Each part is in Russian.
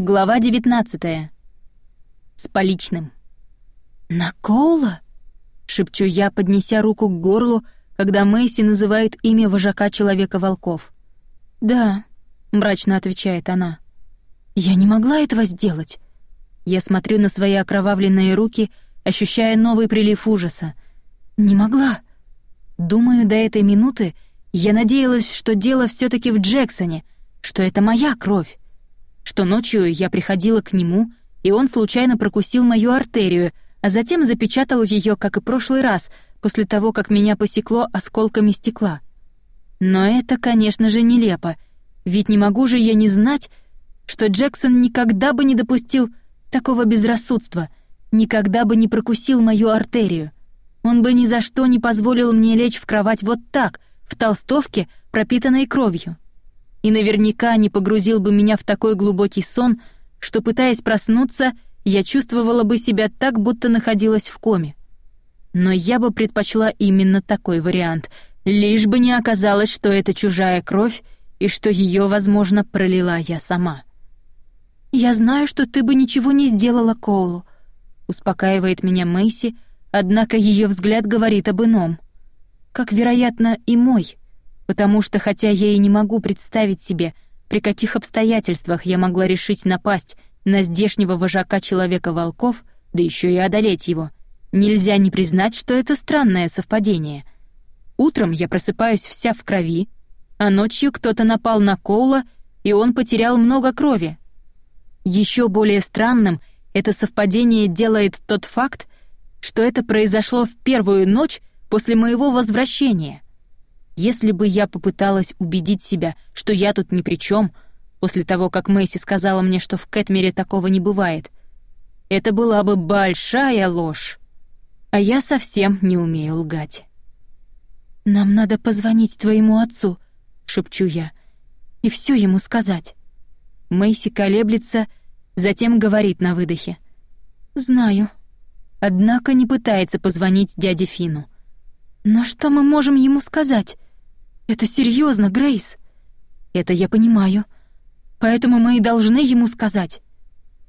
Глава 19. С поличным. «На Коула?» — шепчу я, поднеся руку к горлу, когда Мэйси называет имя вожака Человека-волков. «Да», — мрачно отвечает она. «Я не могла этого сделать». Я смотрю на свои окровавленные руки, ощущая новый прилив ужаса. «Не могла». Думаю, до этой минуты я надеялась, что дело все таки в Джексоне, что это моя кровь что ночью я приходила к нему, и он случайно прокусил мою артерию, а затем запечатал ее, как и прошлый раз, после того, как меня посекло осколками стекла. Но это, конечно же, нелепо, ведь не могу же я не знать, что Джексон никогда бы не допустил такого безрассудства, никогда бы не прокусил мою артерию. Он бы ни за что не позволил мне лечь в кровать вот так, в толстовке, пропитанной кровью и наверняка не погрузил бы меня в такой глубокий сон, что, пытаясь проснуться, я чувствовала бы себя так, будто находилась в коме. Но я бы предпочла именно такой вариант, лишь бы не оказалось, что это чужая кровь и что ее, возможно, пролила я сама. «Я знаю, что ты бы ничего не сделала Коулу», — успокаивает меня Мэйси, однако ее взгляд говорит об ином. Как, вероятно, и мой — потому что хотя я и не могу представить себе, при каких обстоятельствах я могла решить напасть на здешнего вожака Человека-волков, да еще и одолеть его, нельзя не признать, что это странное совпадение. Утром я просыпаюсь вся в крови, а ночью кто-то напал на Коула, и он потерял много крови. Еще более странным это совпадение делает тот факт, что это произошло в первую ночь после моего возвращения — если бы я попыталась убедить себя, что я тут ни при чем, после того, как Мэйси сказала мне, что в Кэтмере такого не бывает, это была бы большая ложь. А я совсем не умею лгать. «Нам надо позвонить твоему отцу», — шепчу я, — «и все ему сказать». Мэйси колеблется, затем говорит на выдохе. «Знаю». Однако не пытается позвонить дяде Фину. «Но что мы можем ему сказать?» «Это серьезно, Грейс?» «Это я понимаю. Поэтому мы и должны ему сказать».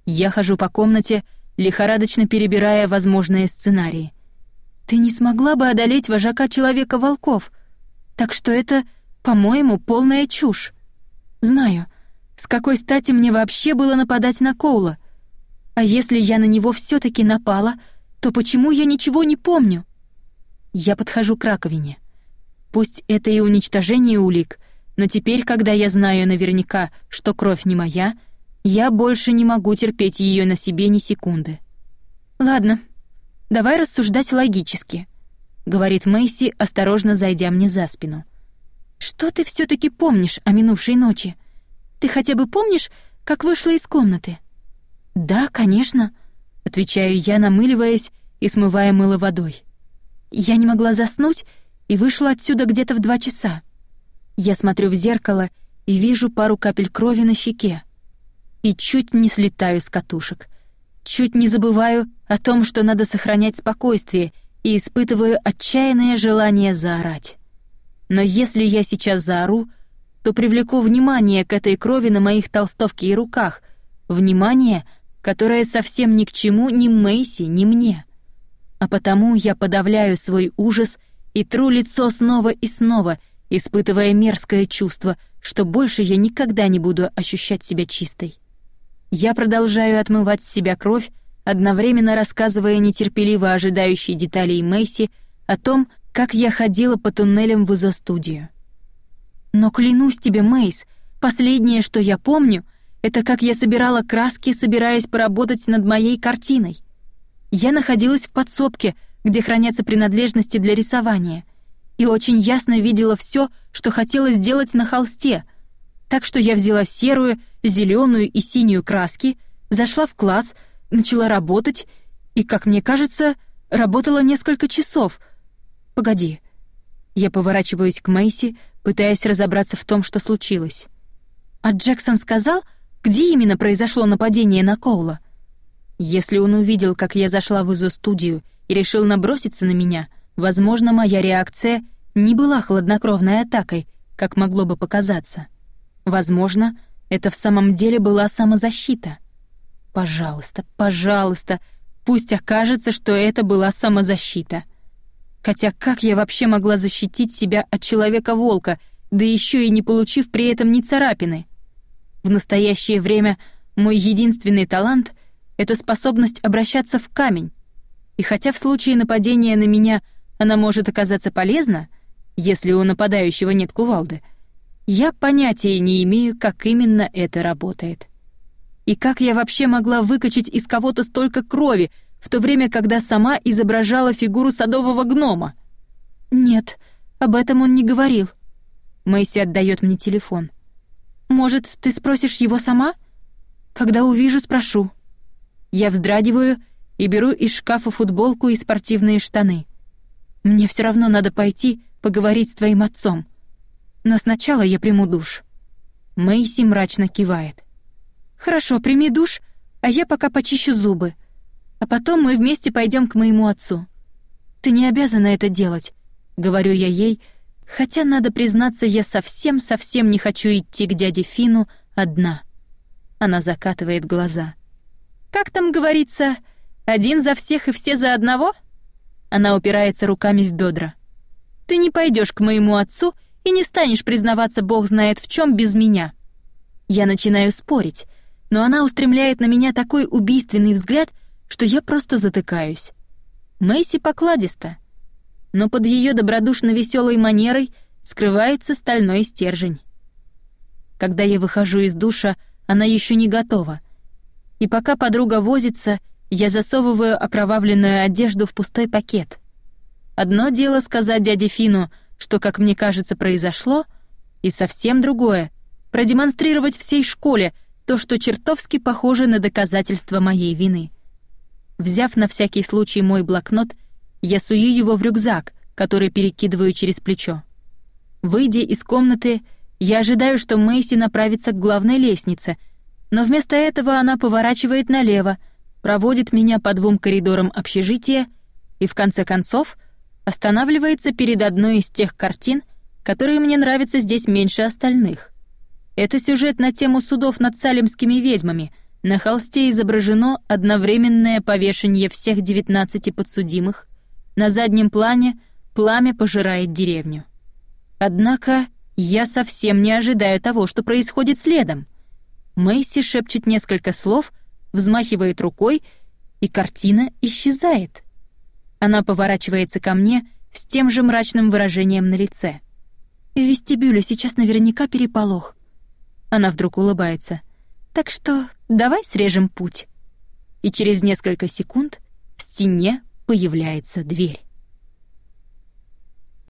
Я хожу по комнате, лихорадочно перебирая возможные сценарии. «Ты не смогла бы одолеть вожака Человека-волков, так что это, по-моему, полная чушь. Знаю, с какой стати мне вообще было нападать на Коула? А если я на него все таки напала, то почему я ничего не помню?» Я подхожу к раковине. Пусть это и уничтожение улик, но теперь, когда я знаю наверняка, что кровь не моя, я больше не могу терпеть ее на себе ни секунды. Ладно, давай рассуждать логически, говорит Мэйси, осторожно зайдя мне за спину. Что ты все таки помнишь о минувшей ночи? Ты хотя бы помнишь, как вышла из комнаты? Да, конечно, отвечаю я, намыливаясь и смывая мыло водой. Я не могла заснуть и вышла отсюда где-то в два часа. Я смотрю в зеркало и вижу пару капель крови на щеке. И чуть не слетаю с катушек. Чуть не забываю о том, что надо сохранять спокойствие, и испытываю отчаянное желание заорать. Но если я сейчас заору, то привлеку внимание к этой крови на моих толстовке и руках, внимание, которое совсем ни к чему ни Мэйси, ни мне. А потому я подавляю свой ужас и тру лицо снова и снова, испытывая мерзкое чувство, что больше я никогда не буду ощущать себя чистой. Я продолжаю отмывать с себя кровь, одновременно рассказывая нетерпеливо ожидающей деталей Мэйси о том, как я ходила по туннелям в изо-студию. Но клянусь тебе, Мэйс, последнее, что я помню, это как я собирала краски, собираясь поработать над моей картиной. Я находилась в подсобке — где хранятся принадлежности для рисования, и очень ясно видела все, что хотела сделать на холсте. Так что я взяла серую, зеленую и синюю краски, зашла в класс, начала работать и, как мне кажется, работала несколько часов. Погоди. Я поворачиваюсь к Мэйси, пытаясь разобраться в том, что случилось. А Джексон сказал, где именно произошло нападение на Коула? Если он увидел, как я зашла в изо-студию и решил наброситься на меня, возможно, моя реакция не была хладнокровной атакой, как могло бы показаться. Возможно, Это в самом деле была самозащита. Пожалуйста, пожалуйста, пусть окажется, что это была самозащита. Хотя как я вообще могла защитить себя от человека-волка, да еще и не получив при этом ни царапины? В настоящее время мой единственный талант — это способность обращаться в камень. И хотя в случае нападения на меня она может оказаться полезна, если у нападающего нет кувалды, я понятия не имею, как именно это работает. И как я вообще могла выкачать из кого-то столько крови, в то время, когда сама изображала фигуру садового гнома? Нет, об этом он не говорил. Мэйси отдает мне телефон. Может, ты спросишь его сама? Когда увижу, спрошу. Я вздрагиваю и беру из шкафа футболку и спортивные штаны. Мне все равно надо пойти поговорить с твоим отцом. Но сначала я приму душ. Мэйси мрачно кивает. Хорошо, прими душ, а я пока почищу зубы. А потом мы вместе пойдем к моему отцу. Ты не обязана это делать, говорю я ей, Хотя, надо признаться, я совсем-совсем не хочу идти к дяде Фину одна. Она закатывает глаза. «Как там говорится, один за всех и все за одного?» Она упирается руками в бедра. «Ты не пойдешь к моему отцу и не станешь признаваться бог знает в чем без меня». Я начинаю спорить, но она устремляет на меня такой убийственный взгляд, что я просто затыкаюсь. Мэйси покладиста — но под ее добродушно веселой манерой скрывается стальной стержень. Когда я выхожу из душа, она еще не готова. И пока подруга возится, я засовываю окровавленную одежду в пустой пакет. Одно дело сказать дяде Фину, что, как мне кажется, произошло, и совсем другое — продемонстрировать всей школе то, что чертовски похоже на доказательство моей вины. Взяв на всякий случай мой блокнот — я сую его в рюкзак, который перекидываю через плечо. Выйдя из комнаты, я ожидаю, что Мэйси направится к главной лестнице, но вместо этого она поворачивает налево, проводит меня по двум коридорам общежития и, в конце концов, останавливается перед одной из тех картин, которые мне нравятся здесь меньше остальных. Это сюжет на тему судов над салемскими ведьмами. На холсте изображено одновременное повешение всех 19 подсудимых, на заднем плане пламя пожирает деревню. Однако я совсем не ожидаю того, что происходит следом. Мэйси шепчет несколько слов, взмахивает рукой, и картина исчезает. Она поворачивается ко мне с тем же мрачным выражением на лице. В вестибюле сейчас наверняка переполох. Она вдруг улыбается. Так что давай срежем путь. И через несколько секунд в стене появляется дверь.